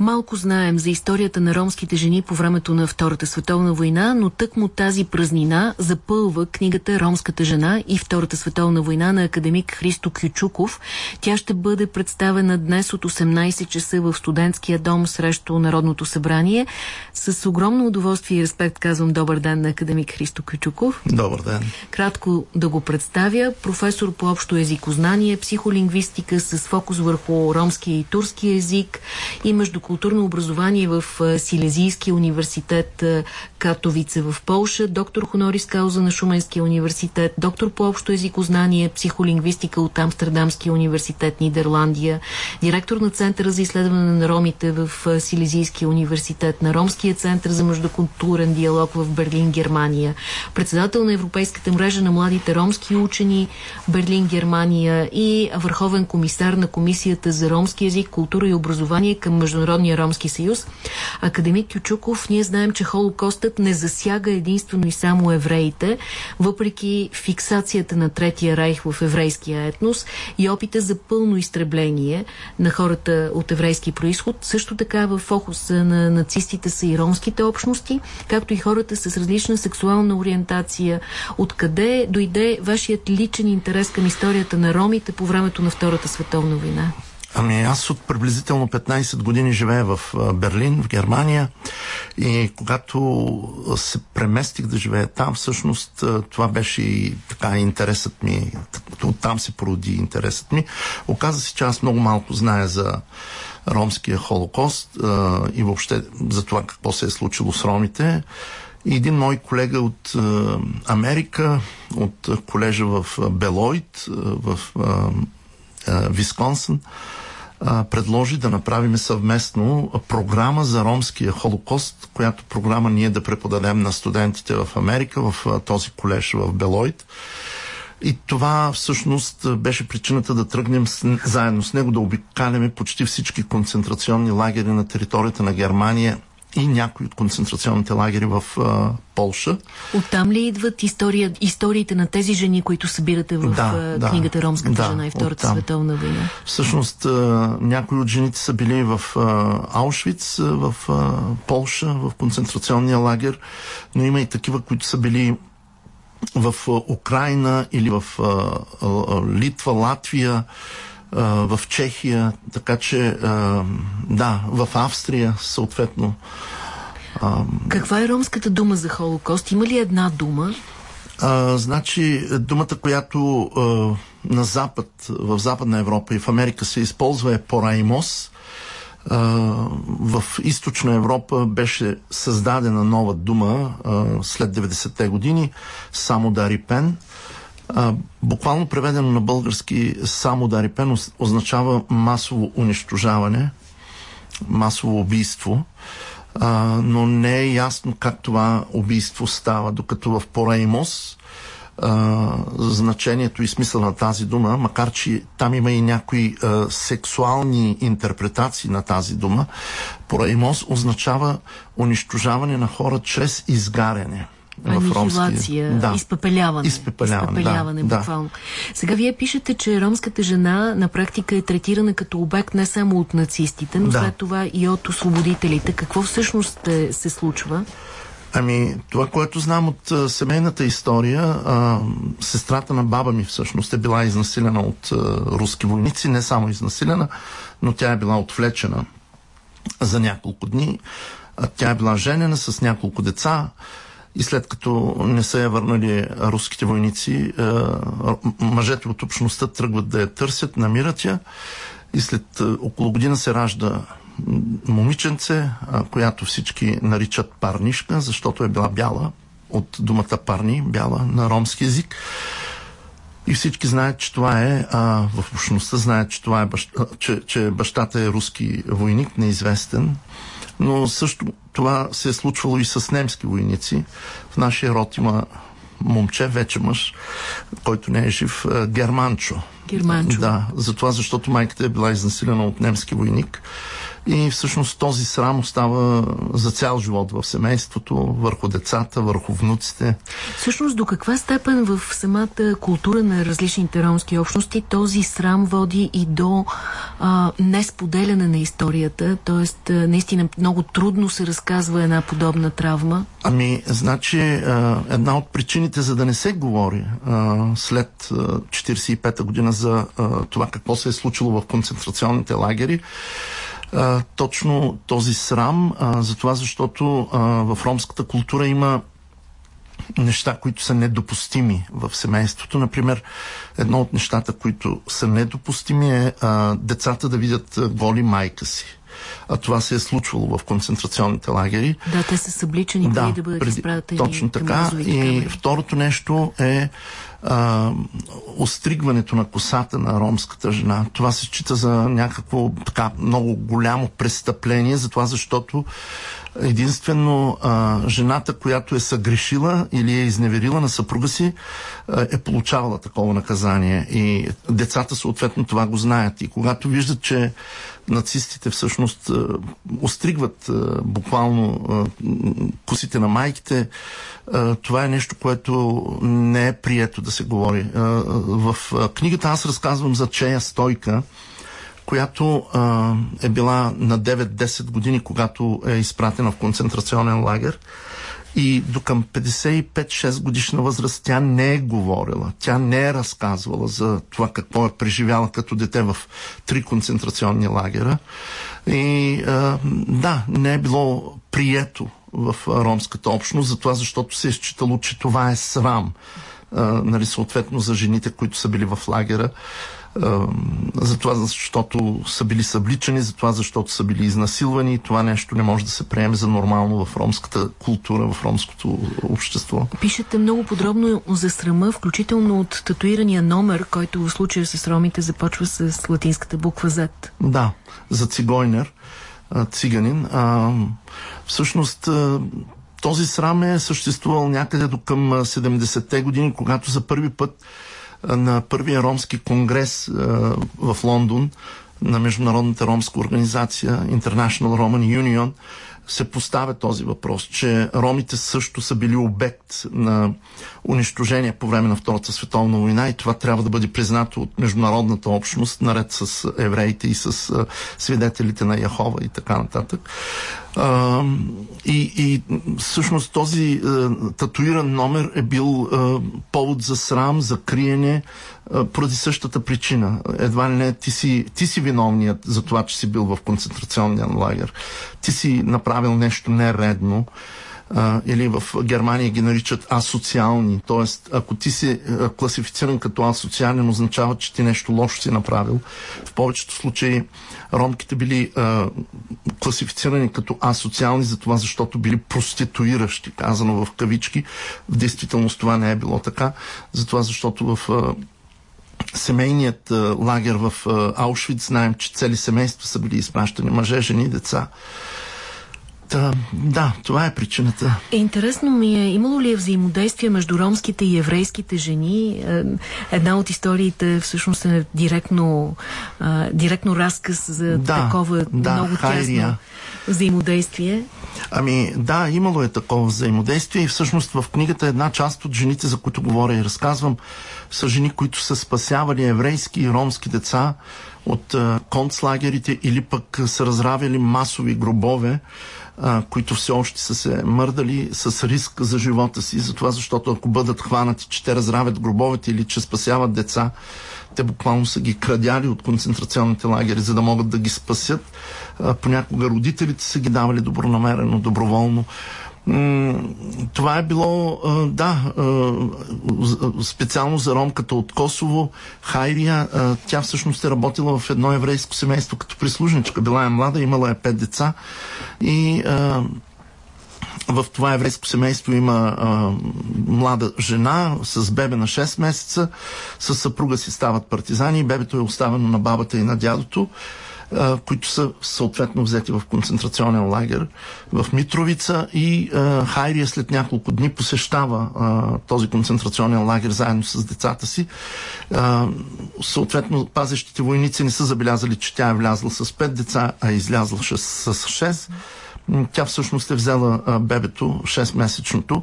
Малко знаем за историята на ромските жени по времето на Втората световна война, но тъкмо тази празнина запълва книгата «Ромската жена» и Втората световна война на академик Христо Кючуков. Тя ще бъде представена днес от 18 часа в студентския дом срещу Народното събрание. С огромно удоволствие и респект казвам добър ден на академик Христо Кючуков. Добър ден. Кратко да го представя. Професор по общо езикознание, психолингвистика с фокус върху ромския и турски език и между културно образование в Силезийския университет Катовице в Полша, доктор Хонорис Кауза на Шуменския университет, доктор по общо езикознание, психолингвистика от Амстердамския университет Нидерландия, директор на Центъра за изследване на ромите в Силезийския университет, на Ромския център за междукултурен диалог в Берлин, Германия, председател на Европейската мрежа на младите ромски учени Берлин, Германия и върховен комисар на Комисията за ромски език, култура и образование към Международния ромски съюз. Академик Ючуков, ние знаем, че Холокостът не засяга единствено и само евреите, въпреки фиксацията на Третия райх в еврейския етнос и опита за пълно изтребление на хората от еврейски происход. Също така в фокуса на нацистите са и ромските общности, както и хората с различна сексуална ориентация. Откъде дойде вашият личен интерес към историята на ромите по времето на Втората световна война? Ами аз от приблизително 15 години живея в Берлин, в Германия и когато се преместих да живея там, всъщност това беше и така интересът ми, оттам се породи интересът ми. Оказа се, че аз много малко зная за ромския холокост а, и въобще за това какво се е случило с ромите. И един мой колега от а, Америка, от колежа в Белойд, в а, а, предложи да направим съвместно програма за ромския холокост, която програма ние да преподадем на студентите в Америка, в този колеж в Белойд. И това всъщност беше причината да тръгнем с, заедно с него да обикаляме почти всички концентрационни лагери на територията на Германия и някои от концентрационните лагери в а, Полша. Оттам ли идват история, историите на тези жени, които събирате в да, да, книгата Ромската да, жена и Втората оттам. световна война? Всъщност а, някои от жените са били в а, Аушвиц, в а, Полша, в концентрационния лагер, но има и такива, които са били в Украина или в а, а, Литва, Латвия, а, в Чехия, така че да, в Австрия съответно. Каква е ромската дума за Холокост? Има ли една дума? А, значи, думата, която а, на Запад, в Западна Европа и в Америка се използва е пораимос. А, в Източна Европа беше създадена нова дума а, след 90-те години, само Дарипен. А, буквално преведено на български само Дарипен означава масово унищожаване, масово убийство. А, но не е ясно как това убийство става, докато в Пореймос а, значението и смисъл на тази дума, макар че там има и някои а, сексуални интерпретации на тази дума, Пореймос означава унищожаване на хора чрез изгаряне в ромския... да. изпепеляване. Изпепеляване, изпепеляване да, буквално. Да. Сега вие пишете, че ромската жена на практика е третирана като обект не само от нацистите, но да. след това и от освободителите. Какво всъщност е, се случва? Ами, това, което знам от а, семейната история, а, сестрата на баба ми всъщност е била изнасилена от а, руски войници, не само изнасилена, но тя е била отвлечена за няколко дни. А, тя е била женена с няколко деца и след като не са я върнали руските войници, мъжете от общността тръгват да я търсят, намират я и след около година се ражда момиченце, която всички наричат парнишка, защото е била бяла от думата парни, бяла на ромски язик. И всички знаят, че това е, а, в общността знаят, че, това е баща, че, че бащата е руски войник, неизвестен. Но също това се е случвало и с немски войници. В нашия род има момче, вече мъж, който не е жив, Германчо. Германчо. Да, за това, защото майката е била изнасилена от немски войник И всъщност този срам остава за цял живот в семейството, върху децата, върху внуците. Всъщност до каква степен в самата култура на различните ромски общности този срам води и до а, несподеляне на историята, т.е. наистина много трудно се разказва една подобна травма? Ами, значи, а, една от причините за да не се говори а, след 1945 година за а, това какво се е случило в концентрационните лагери, а, точно този срам, а, за това защото а, в ромската култура има неща, които са недопустими в семейството. Например, едно от нещата, които са недопустими е а, децата да видят голи майка си. А това се е случвало в концентрационните лагери. Да, те са събличани да, преди да бъдат преди, изпратени. Точно така. И второто нещо е а, остригването на косата на ромската жена. Това се счита за някакво така много голямо престъпление, затова защото единствено а, жената, която е съгрешила или е изневерила на съпруга си, а, е получавала такова наказание. И децата съответно това го знаят. И когато виждат, че нацистите всъщност а, остригват а, буквално а, косите на майките, а, това е нещо, което не е прието да се говори. А, в а, книгата аз разказвам за Чея Стойка, която а, е била на 9-10 години, когато е изпратена в концентрационен лагер. И до към 55-6 годишна възраст тя не е говорила, тя не е разказвала за това какво е преживяла като дете в три концентрационни лагера. И а, да, не е било прието в ромската общност, за това, защото се е считало, че това е срам. А, нали, съответно за жените, които са били в лагера за това, защото са били събличани, за това, защото са били изнасилвани това нещо не може да се приеме за нормално в ромската култура, в ромското общество. Пишете много подробно за срама, включително от татуирания номер, който в случая с ромите започва с латинската буква Z. Да, за цигойнер, циганин. А, всъщност този срам е съществувал някъде до към 70-те години, когато за първи път на първия ромски конгрес в Лондон на Международната ромска организация International Roman Union се поставя този въпрос, че ромите също са били обект на унищожение по време на Втората световна война и това трябва да бъде признато от международната общност, наред с евреите и с свидетелите на Яхова и така нататък. А, и, и всъщност този а, татуиран номер е бил а, повод за срам, за криене, а, поради същата причина. Едва ли не ти си, ти си виновният за това, че си бил в концентрационния лагер. Ти си направил нещо нередно а, или в Германия ги наричат асоциални. Тоест, ако ти си а, класифициран като асоциален, означава, че ти нещо лошо си направил. В повечето случаи ромките били а, класифицирани като асоциални за това, защото били проституиращи, казано в кавички. В действителност това не е било така, затова защото в а, семейният а, лагер в а, Аушвиц знаем, че цели семейства са били изпращани, мъже, жени, деца. Та, да, това е причината. Е, интересно ми е, имало ли е взаимодействие между ромските и еврейските жени? Е, една от историите всъщност е директно, а, директно разказ за да, такова да, много хайрия. тясно взаимодействие. Ами да, имало е такова взаимодействие и всъщност в книгата една част от жените, за които говоря и разказвам, са жени, които са спасявали еврейски и ромски деца от концлагерите или пък са разравили масови гробове а, които все още са се мърдали с риск за живота си, за това, защото ако бъдат хванати, че те разравят гробовете или че спасяват деца, те буквално са ги крадяли от концентрационните лагери, за да могат да ги спасят. А, понякога родителите са ги давали добронамерено, доброволно това е било, да, специално за ромката от Косово, Хайрия. Тя всъщност е работила в едно еврейско семейство като прислужничка. Била е млада, имала е пет деца и в това еврейско семейство има а, млада жена с бебе на 6 месеца, с съпруга си стават партизани, бебето е оставено на бабата и на дядото които са съответно взети в концентрационен лагер в Митровица и а, Хайрия след няколко дни посещава а, този концентрационен лагер заедно с децата си. А, съответно, пазещите войници не са забелязали, че тя е влязла с пет деца, а е излязла с, с 6. Тя всъщност е взела а, бебето, 6-месечното,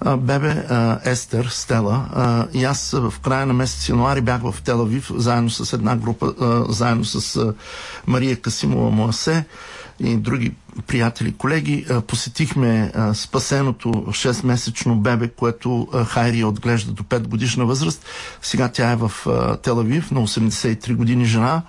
а, бебе а, Естер, Стела. А, и аз в края на месец януари бях в Телавив, заедно с една група, а, заедно с а, Мария Касимова Моасе и други приятели, колеги, посетихме спасеното 6-месечно бебе, което Хайри отглежда до 5 годишна възраст. Сега тя е в Телавив на 83 години жена.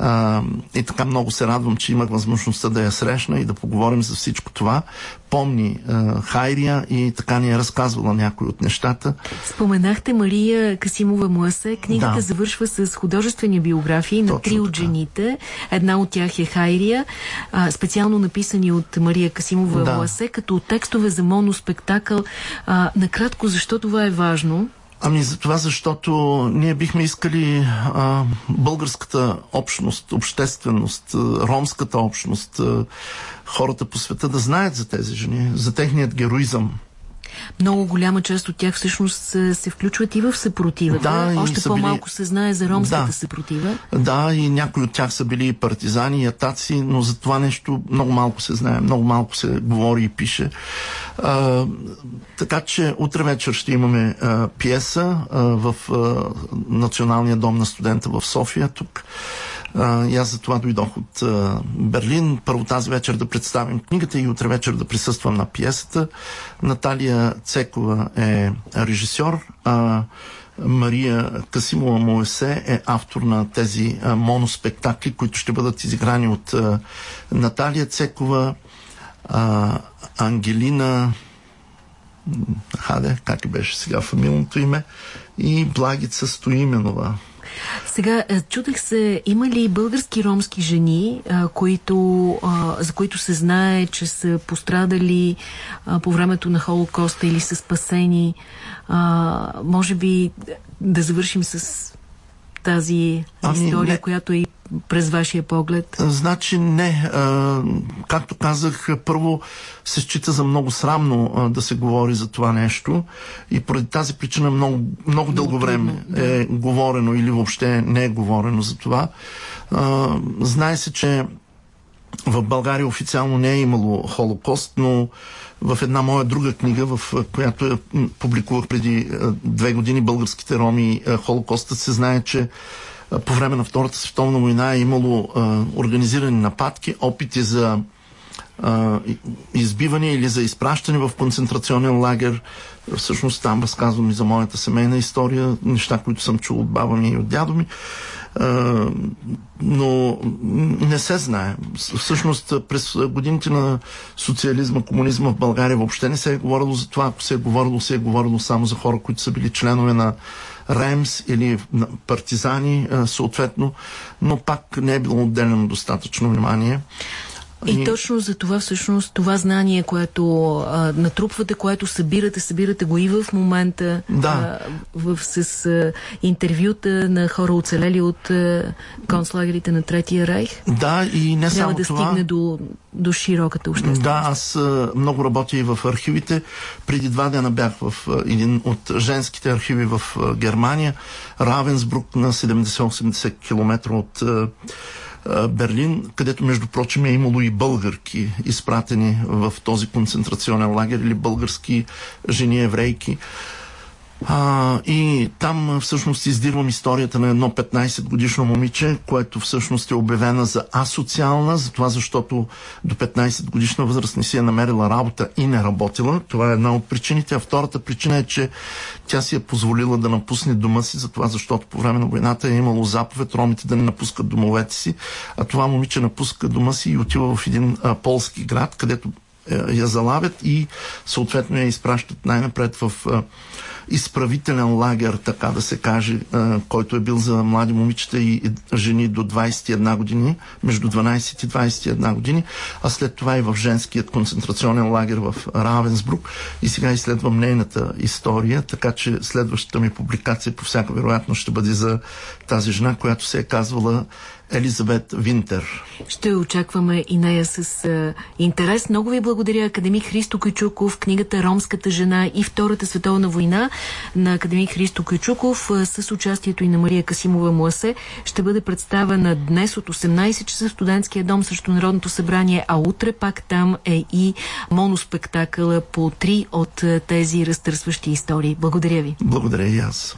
А, и така много се радвам, че имах възможността да я срещна и да поговорим за всичко това. Помни а, Хайрия и така ни е разказвала някои от нещата. Споменахте Мария Касимова Муасе. Книгата да. завършва с художествени биографии на три от жените. Една от тях е Хайрия, а, специално написани от Мария Касимова да. Муасе, като текстове за моноспектакъл. А, накратко, защо това е важно? Ами за това, защото ние бихме искали а, българската общност, общественост, ромската общност, а, хората по света да знаят за тези жени, за техният героизъм. Много голяма част от тях всъщност се, включват и в съпротивата. Да, Още по-малко били... се знае за ромската да, съпротива. Да, и някои от тях са били партизани и атаци, но за това нещо много малко се знае, много малко се говори и пише. А, така че утре вечер ще имаме а, пиеса а, в а, Националния дом на студента в София тук. А, и аз за това дойдох от Берлин. Първо тази вечер да представим книгата и утре вечер да присъствам на пиесата. Наталия Цекова е режисьор. А, Мария Касимова Моесе е автор на тези моноспектакли, които ще бъдат изиграни от Наталия Цекова, Ангелина Хаде, как беше сега фамилното име, и Благица Стоименова. Сега, е, чудех се, има ли български ромски жени, а, които, а, за които се знае, че са пострадали а, по времето на Холокоста или са спасени? А, може би да завършим с тази ами, история, не. която е и през вашия поглед? Значи не. А, както казах, първо се счита за много срамно а, да се говори за това нещо и поради тази причина много, много дълго време е говорено или въобще не е говорено за това. А, знае се, че в България официално не е имало Холокост, но в една моя друга книга, в която я публикувах преди две години Българските роми Холокоста, се знае, че по време на Втората световна война е имало а, организирани нападки, опити за а, избиване или за изпращане в концентрационен лагер. Всъщност там разказвам и за моята семейна история, неща, които съм чул от баба ми и от дядо ми. А, но не се знае. Всъщност през годините на социализма, комунизма в България въобще не се е говорило за това. Ако се е говорило, се е говорило само за хора, които са били членове на Ремс или партизани съответно, но пак не е било отделено достатъчно внимание. И, точно за това всъщност това знание, което а, натрупвате, което събирате, събирате го и в момента да. а, в, с а, интервюта на хора оцелели от а, концлагерите на Третия рейх. Да, и не Трябва само да това. стигне до, до широката общественост. Да, аз а, много работя и в архивите. Преди два дена бях в а, един от женските архиви в а, Германия, Равенсбрук на 70-80 км от а, Берлин, където между прочим е имало и българки изпратени в този концентрационен лагер или български жени еврейки. А, и там всъщност издирвам историята на едно 15 годишно момиче, което всъщност е обявена за асоциална, за това защото до 15 годишна възраст не си е намерила работа и не работила. Това е една от причините. А втората причина е, че тя си е позволила да напусне дома си, за това защото по време на войната е имало заповед ромите да не напускат домовете си. А това момиче напуска дома си и отива в един а, полски град, където я залавят и съответно я изпращат най-напред в а, изправителен лагер, така да се каже, а, който е бил за млади момичета и жени до 21 години, между 12 и 21 години, а след това и в женският концентрационен лагер в Равенсбрук. И сега изследвам нейната история, така че следващата ми публикация по всяка вероятност ще бъде за тази жена, която се е казвала Елизабет Винтер. Ще очакваме и нея с а, интерес. Много ви благодаря, академик Христо Койчуков, книгата Ромската жена и Втората световна война на академик Христо Койчуков с участието и на Мария Касимова Муасе ще бъде представена днес от 18 часа в студентския дом срещу Народното събрание, а утре пак там е и моноспектакъла по три от тези разтърсващи истории. Благодаря ви. Благодаря и аз.